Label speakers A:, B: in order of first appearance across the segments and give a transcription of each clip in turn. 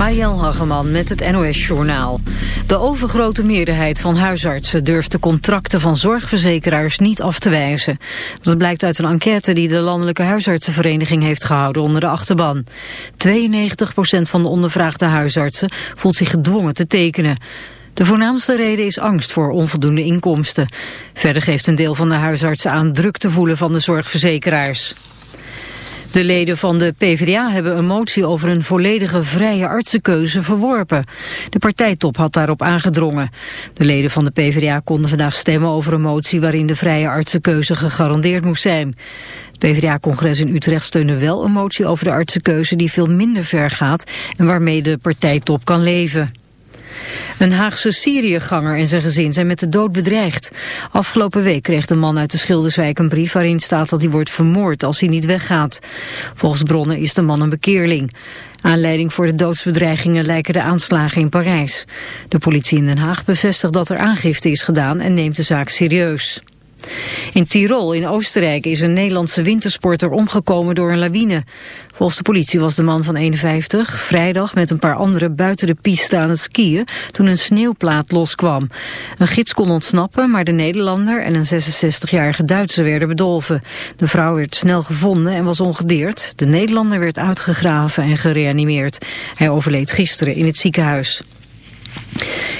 A: Mariel Hageman met het NOS Journaal. De overgrote meerderheid van huisartsen durft de contracten van zorgverzekeraars niet af te wijzen. Dat blijkt uit een enquête die de Landelijke Huisartsenvereniging heeft gehouden onder de achterban. 92% van de ondervraagde huisartsen voelt zich gedwongen te tekenen. De voornaamste reden is angst voor onvoldoende inkomsten. Verder geeft een deel van de huisartsen aan druk te voelen van de zorgverzekeraars. De leden van de PvdA hebben een motie over een volledige vrije artsenkeuze verworpen. De partijtop had daarop aangedrongen. De leden van de PvdA konden vandaag stemmen over een motie waarin de vrije artsenkeuze gegarandeerd moest zijn. Het PvdA-congres in Utrecht steunde wel een motie over de artsenkeuze die veel minder ver gaat en waarmee de partijtop kan leven. Een Haagse Syriëganger en zijn gezin zijn met de dood bedreigd. Afgelopen week kreeg de man uit de Schilderswijk een brief waarin staat dat hij wordt vermoord als hij niet weggaat. Volgens bronnen is de man een bekeerling. Aanleiding voor de doodsbedreigingen lijken de aanslagen in Parijs. De politie in Den Haag bevestigt dat er aangifte is gedaan en neemt de zaak serieus. In Tirol in Oostenrijk is een Nederlandse wintersporter omgekomen door een lawine. Volgens de politie was de man van 51 vrijdag met een paar anderen buiten de piste aan het skiën toen een sneeuwplaat loskwam. Een gids kon ontsnappen, maar de Nederlander en een 66-jarige Duitser werden bedolven. De vrouw werd snel gevonden en was ongedeerd. De Nederlander werd uitgegraven en gereanimeerd. Hij overleed gisteren in het ziekenhuis.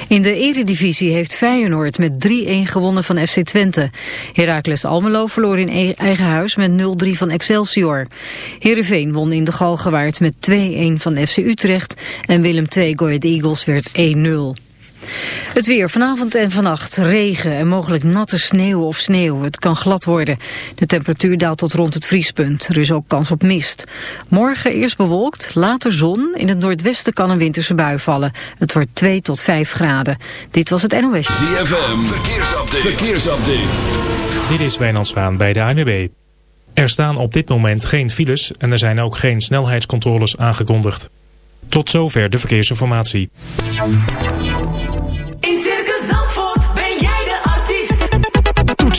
A: In de eredivisie heeft Feyenoord met 3-1 gewonnen van FC Twente. Heracles Almelo verloor in e- eigen huis met 0-3 van Excelsior. Heerenveen won in de Galgenwaard met 2-1 van FC Utrecht. En Willem II Go Eagles werd 1-0. Het weer vanavond en vannacht regen en mogelijk natte sneeuw of sneeuw. Het kan glad worden. De temperatuur daalt tot rond het vriespunt. Er is ook kans op mist. Morgen eerst bewolkt, later zon. In het noordwesten kan een winterse bui vallen. Het wordt 2 tot 5 graden. Dit was het NOS.
B: ZFM, verkeersupdate. verkeersupdate.
C: Dit is Wijnand Zwaan bij de ANWB. Er staan op dit moment geen files en er zijn ook geen snelheidscontroles aangekondigd. Tot zover de verkeersinformatie.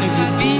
D: didn't be.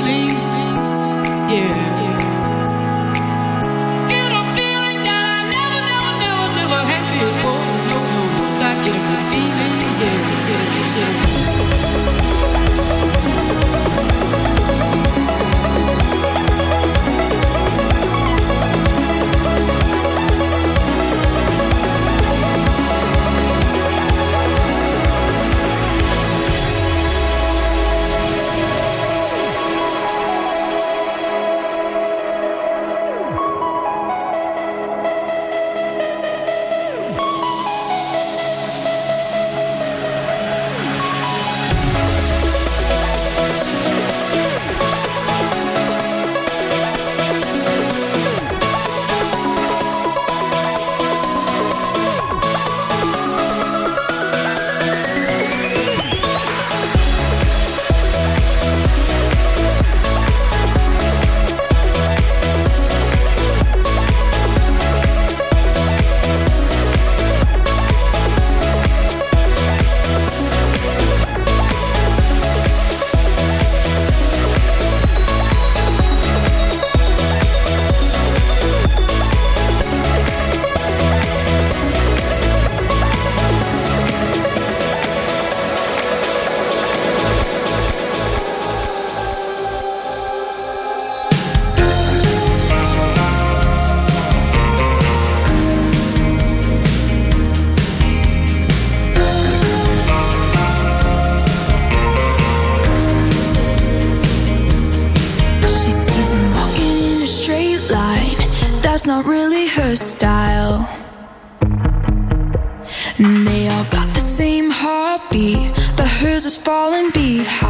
D: Heartbeat, but hers is falling behind.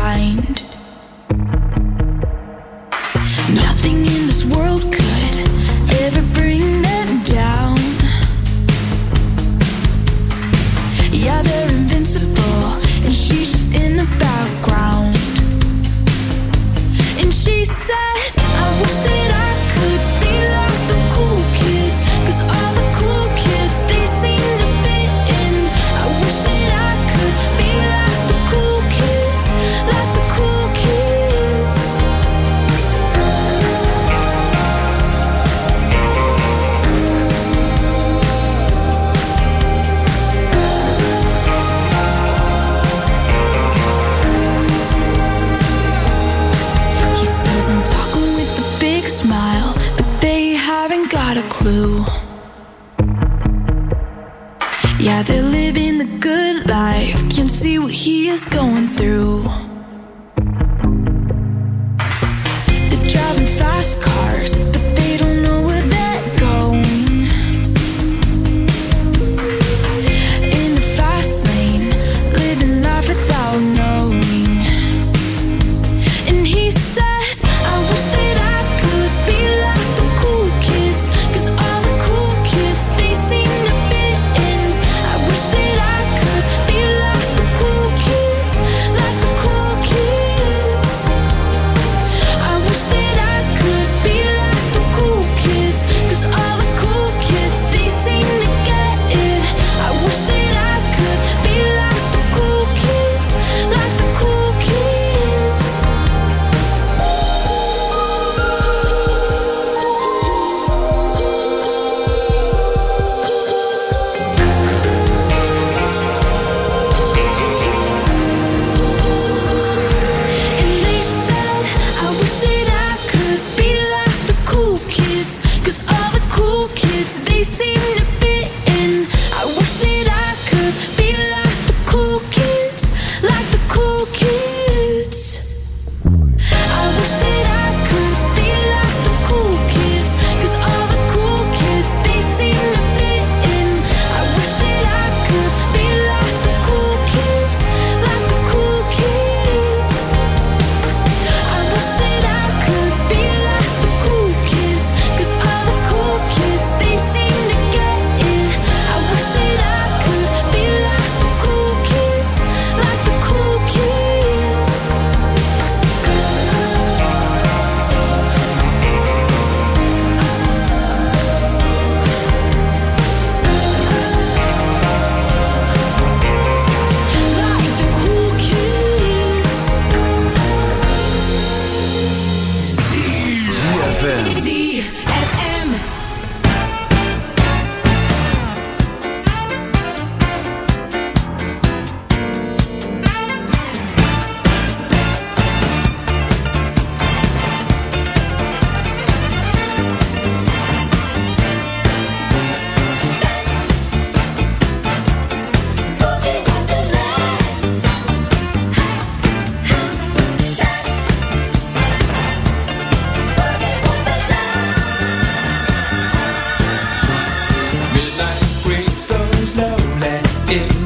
D: in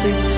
D: nothing.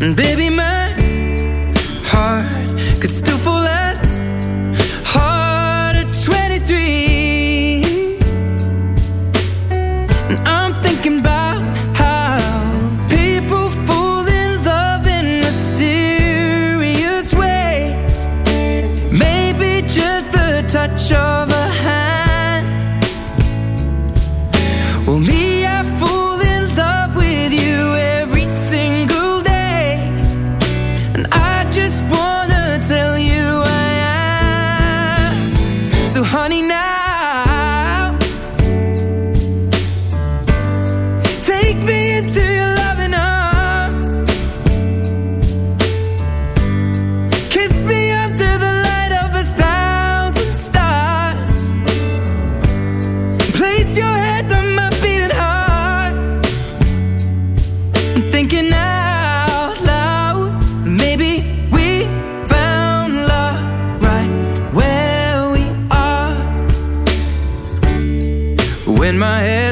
E: baby,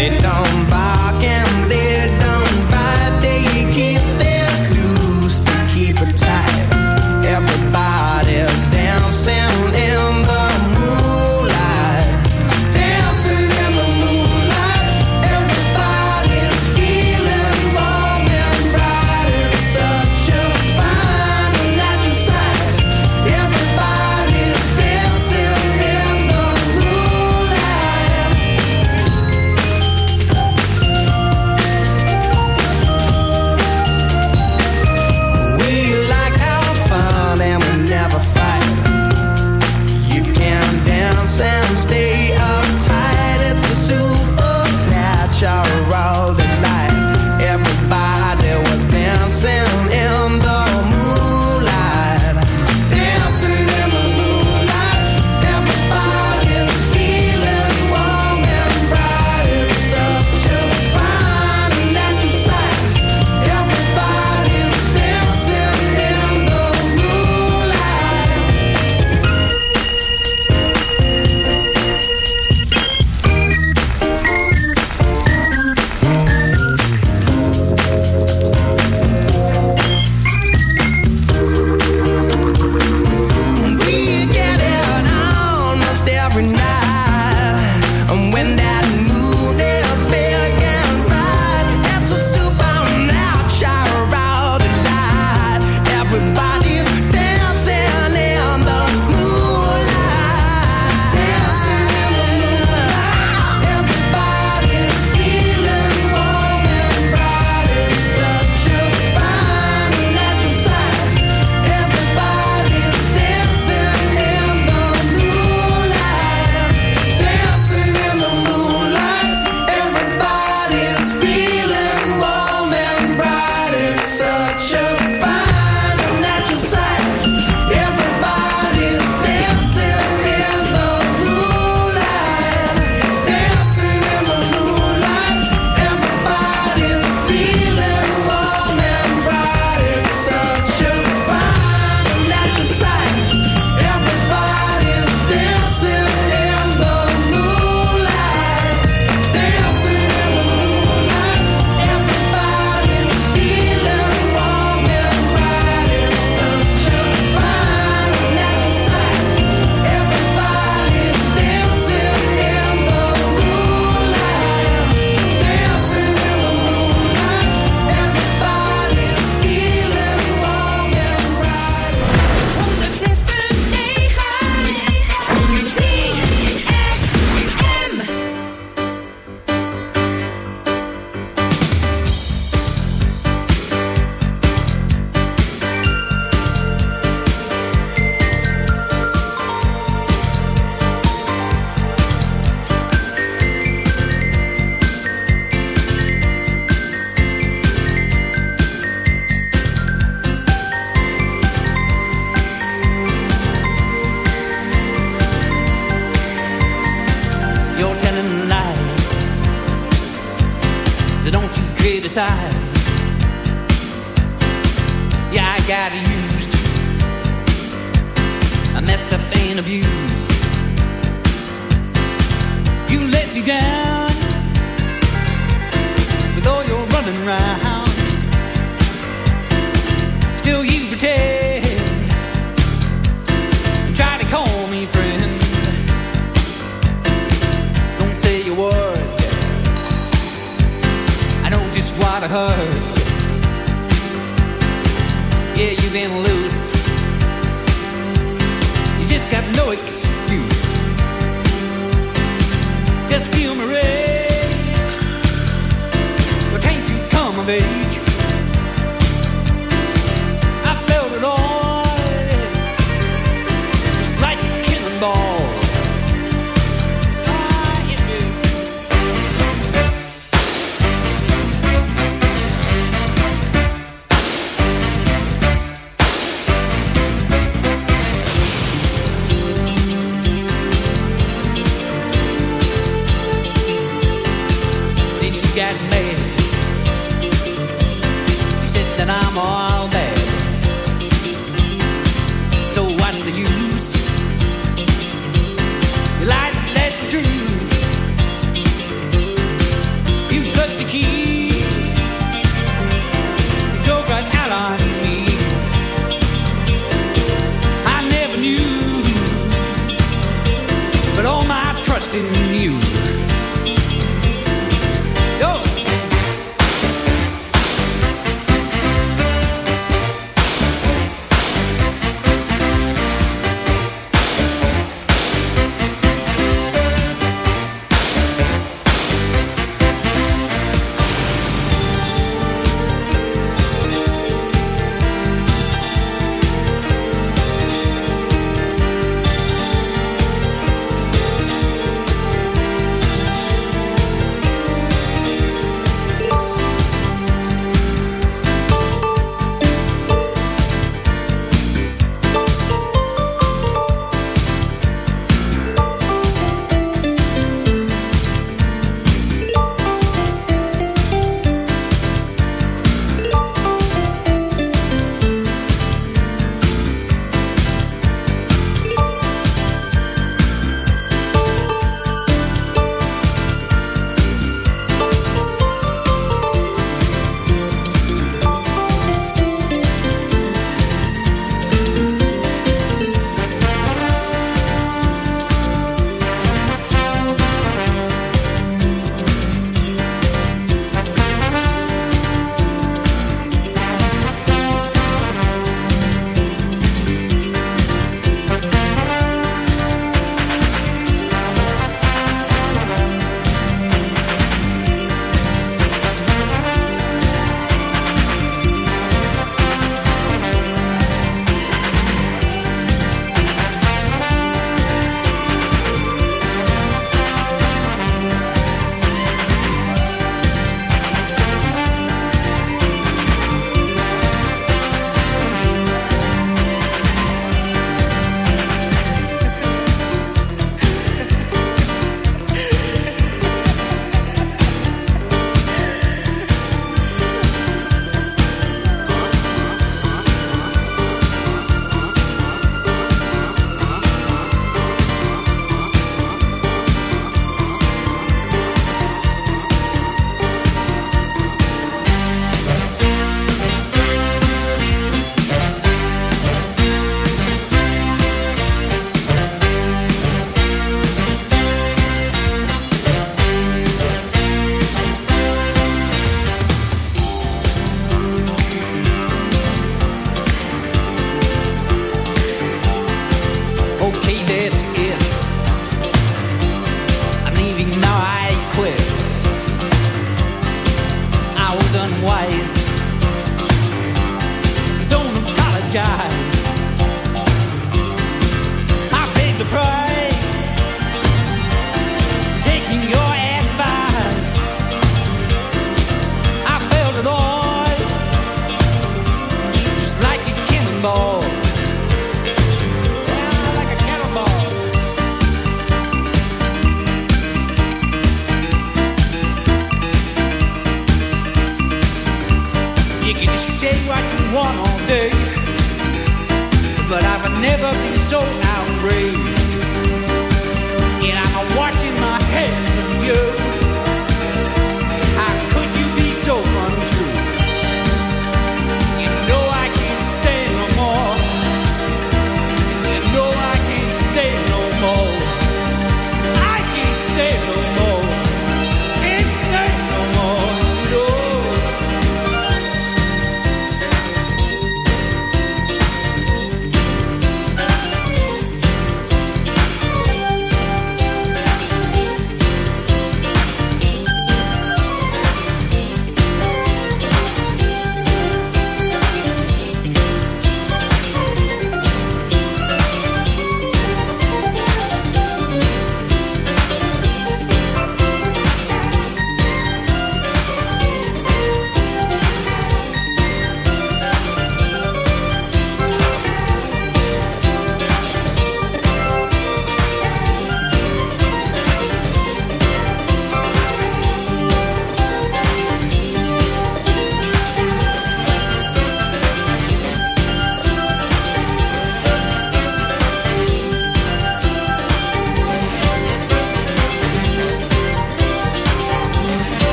F: They don't
E: buy